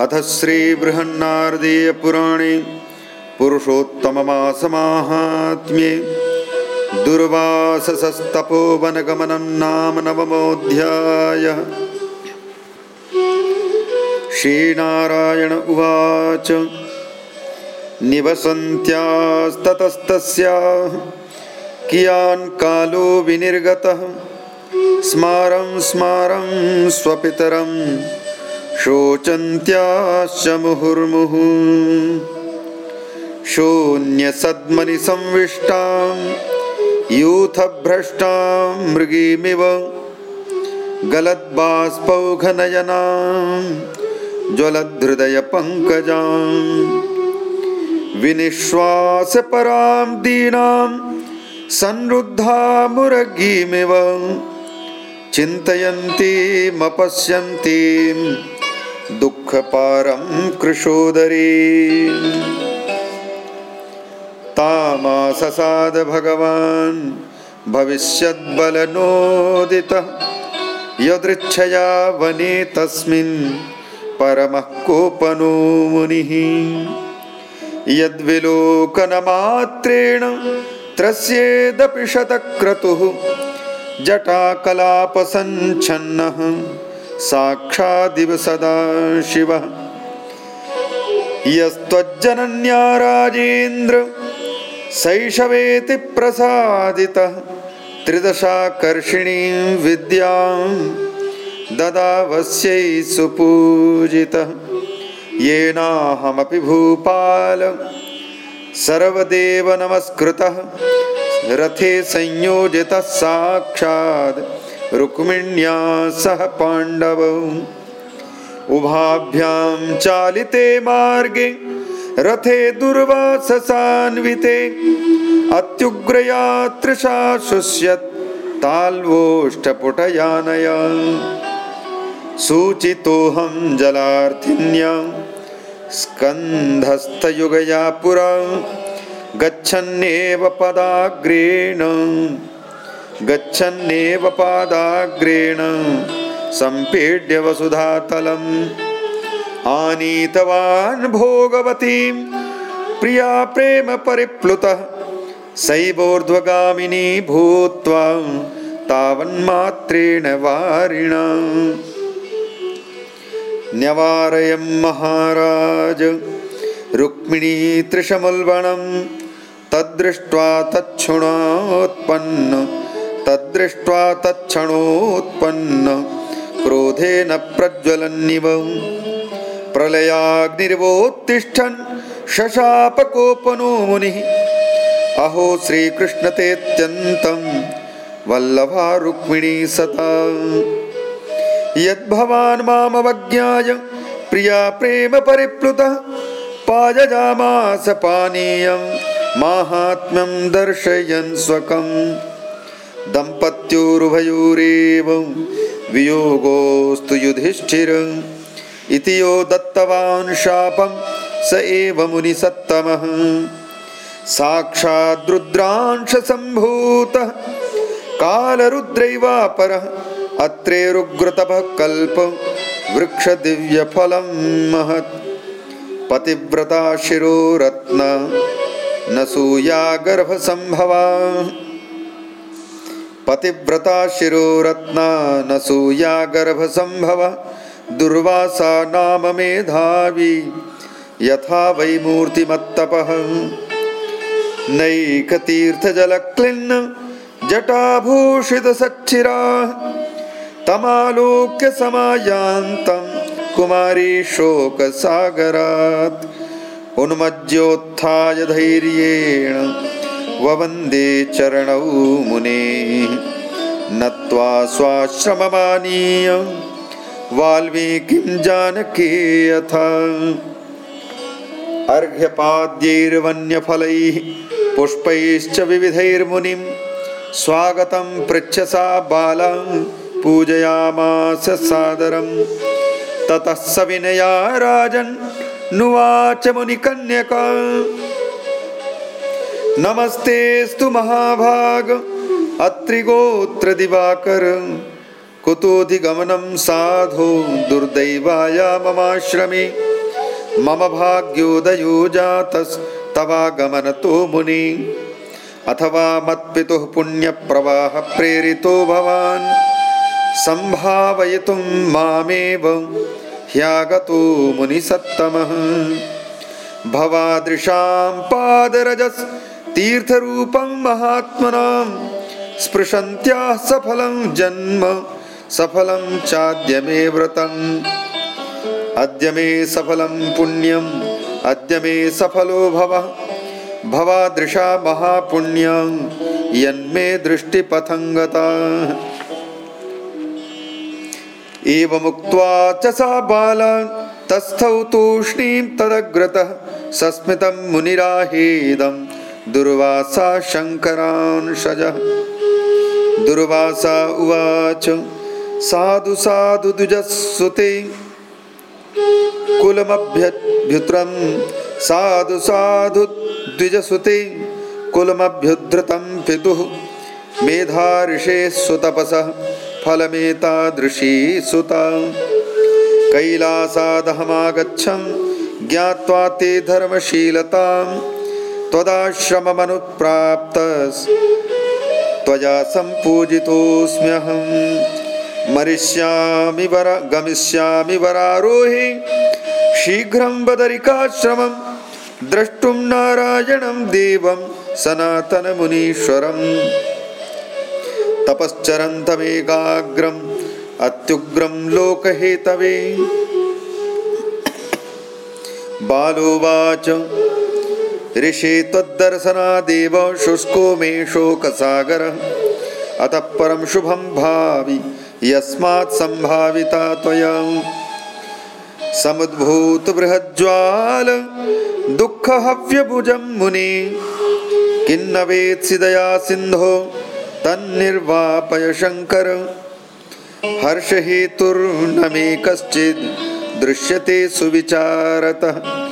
अथ श्रीबृहन्नारदीयपुराणे पुरुषोत्तममासमाहात्म्ये दुर्वाससस्तपोवनगमनं नाम नवमोऽध्यायः। श्रीनारायण उवाच। निवसन्त्यास्ततस्तस्याः कियान् कालो विनिर्गतः। स्मारं स्मारं स्वपितरं शोचन्त्याश्च मुहुर्मुहुः शून्यसद्मनिसंविष्टां यूथभ्रष्टां मृगीमिव गलद्बाष्पौघनयनां ज्वलद्धृदयपङ्कजाम् विनिश्वासपरां दीनां संरुद्धा मुरगीमिव चिन्तयन्तीमपश्यन्तीं दुःखपारं कृशोदरी। तामाससाद भगवान् भविष्यद्बलनोदितः। यदृच्छया वने तस्मिन् परमः कोपनो मुनिः। यद्विलोकनमात्रेण त्रस्येदपि शतक्रतुः जटाकलापसञ्छन्नः साक्षादिव सदा शिवः। यस्त्वज्जनन्या राजेन्द्र शैशवेति प्रसादितः त्रिदशाकर्षिणीं विद्यां ददावस्यै सुपूजितः। येनाहमपि भूपाल सर्वदेव नमस्कृतः रथे संयोजितः साक्षात् रुक्मिण्या सह पाण्डव। उभाभ्यां चालिते मार्गे रथे दुर्वाससान्विते अत्युग्रया तृशाशुष्यत् ताल्वोष्ठपुटयानया। सूचितोऽहं जलार्थिन्या स्कन्धस्थयुगया पुरा गच्छन्नेव पदाग्रेण गच्छन्नेव पादाग्रेण। सम्पीड्य वसुधातलम्। आनीतवान् भोगवतीं प्रिया प्रेम परिप्लुतः। सैवोर्ध्वगामिनी भूत्वा तावन्मात्रेण वारिणा। न्यवारयं महाराज। रुक्मिणी त्रिशमुल्बणं तद्दृष्ट्वा तच्छृणोत्पन्न तद्दृष्ट्वा तच्छणोत्पन्न क्रोधेन प्रज्वलन्निव। प्रलयाग्निर्वोत्तिष्ठन् शशापकोपनो मुनिः। अहो श्रीकृष्णतेऽत्यन्तं वल्लभा रुक्मिणी सता यद्भवान् मामवज्ञाय प्रिया प्रेम परिप्लुतः पायजामास पानीयं माहात्म्यं दर्शयन् स्वकम् दम्पत्योरुभयोरेव वियोगोऽस्तु युधिष्ठिर इति यो दत्तवान् शापं स एव मुनिसत्तमः। साक्षाद्रुद्रांशसम्भूतः कालरुद्रैवापरः अत्रेरुग्रतपः कल्प वृक्षदिव्यफलं महत्। पतिव्रता शिरोरत्न न सूया गर्भसम्भवा पतिव्रता शिरोरत्ना न सूया गर्भसम्भव दुर्वासा नाम मेधावी यथा वै मूर्तिमत्तपः। नैकतीर्थजलक्लिन्न समायान्तं कुमारी शोकसागरात् उन्मज्योत्थाय धैर्येण ववन्दे चरणौ मुने नत्वा स्वाश्रममानीय। वाल्मीकिं जानकी यथा। अर्घ्यपाद्यैर्वन्यफलैः पुष्पैश्च विविधैर्मुनिं स्वागतं पृच्छसा बाला पूजयामास सादरं ततः स विनया राजन् नुवाच मुनिकन्यका। नमस्तेऽस्तु महाभाग अत्रिगोत्रदिवाकर कुतोऽधिगमनं साधो दुर्दैवाय ममाश्रमे। मम भाग्योदयो जातस्तवागमनतो मुनि। अथवा मत्पितुः पुण्यप्रवाहप्रेरितो भवान्। सम्भावयितुं मामेव ह्यागतो मुनिसत्तमः। भवादृशां पादरजस्तीर्थरूपं महात्मनां स्पृशन्त्याः सफलं जन्म सफलं चाद्य मे व्रतम्। अद्य मे सफलं पुण्यम् अद्य मे सफलो भव। भवादृशा महापुण्यं यन्मे गता एवमुक्त्वा च सा बाला तस्थौ तूष्णीं तदग्रतः सस्मितं मुनिराहेदं दुर्वासा शङ्करांशजः दुर्वासा उवाच साधु साधु द्विजसुते कुलमभ्युत्रं साधु साधु द्विजसुते कुलमभ्युद्धृतं पितुः मेधाऋषे सुतपसः फलमेतादृशी सुता। कैलासादहमागच्छं ज्ञात्वा ते धर्मशीलतां त्वया सम्पूजितोऽस्म्यहं। मरिष्यामि वर गमिष्यामि वरारोहि। शीघ्रं बदरिकाश्रमं द्रष्टुं नारायणं देवं सनातनमुनीश्वरम्। तपश्चरन्तमेकाग्रम् अत्युग्रं लोकहेतवे। बालोवाच ऋषे त्वद्दर्शनादेव शुष्को मे शोकसागरः। अतः परं शुभं भावि यस्मात् सम्भाविता त्वया। समुद्भूतबृहज्ज्वाल दुःखहव्यभुजं मुने। किन्न वेत्सिदया सिन्धो तन्निर्वापय शङ्कर। हर्षहेतुर्न मे कश्चिद् दृश्यते सुविचारतः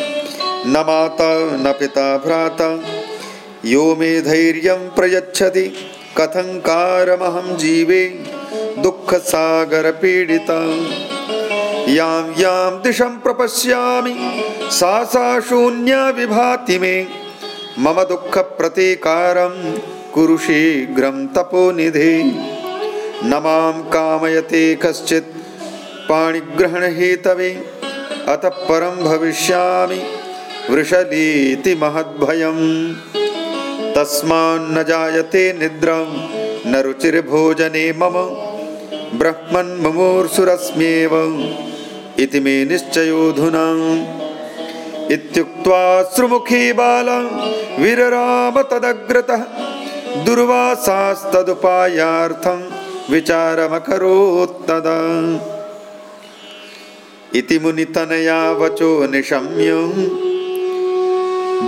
न माता न पिता भ्राता यो मे धैर्यं प्रयच्छति कथङ्कारमहं जीवे दुःखसागरपीडिता। यां यां दिशं प्रपश्यामि सा सा शून्या विभाति मे। मम दुःखप्रतीकारं कुरु शीघ्रं तपोनिधे। न मां कामयते कश्चित् पाणिग्रहणहेतवे अतः परं भविष्यामि वृषलीति महद्भयम्। तस्मान्न जायते निद्रां न रुचिर्भोजने मम। ब्रह्मन्मुमूर्षुरस्म्येव इति मे निश्चयोऽधुना इत्युक्त्वा श्रुमुखी बाला विरराम तदग्रतः। दुर्वासास्तदुपायार्थं विचारमकरोत्तदा। इति मुनितनया वचो निशम्य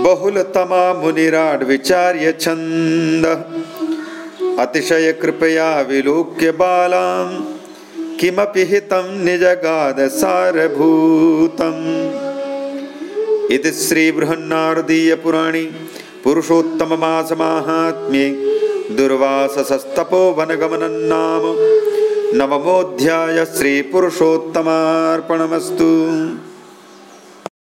बहुलतमा मुनिराड्विचार्य छन्द अतिशयकृपया विलोक्य बालां किमपि हितं निजगादसारभूतम्। इति श्रीबृहन्नारदीयपुराणे पुरुषोत्तममासमाहात्म्ये दुर्वाससस्तपोवनगमनं नाम नवमोऽध्याय श्रीपुरुषोत्तमार्पणमस्तु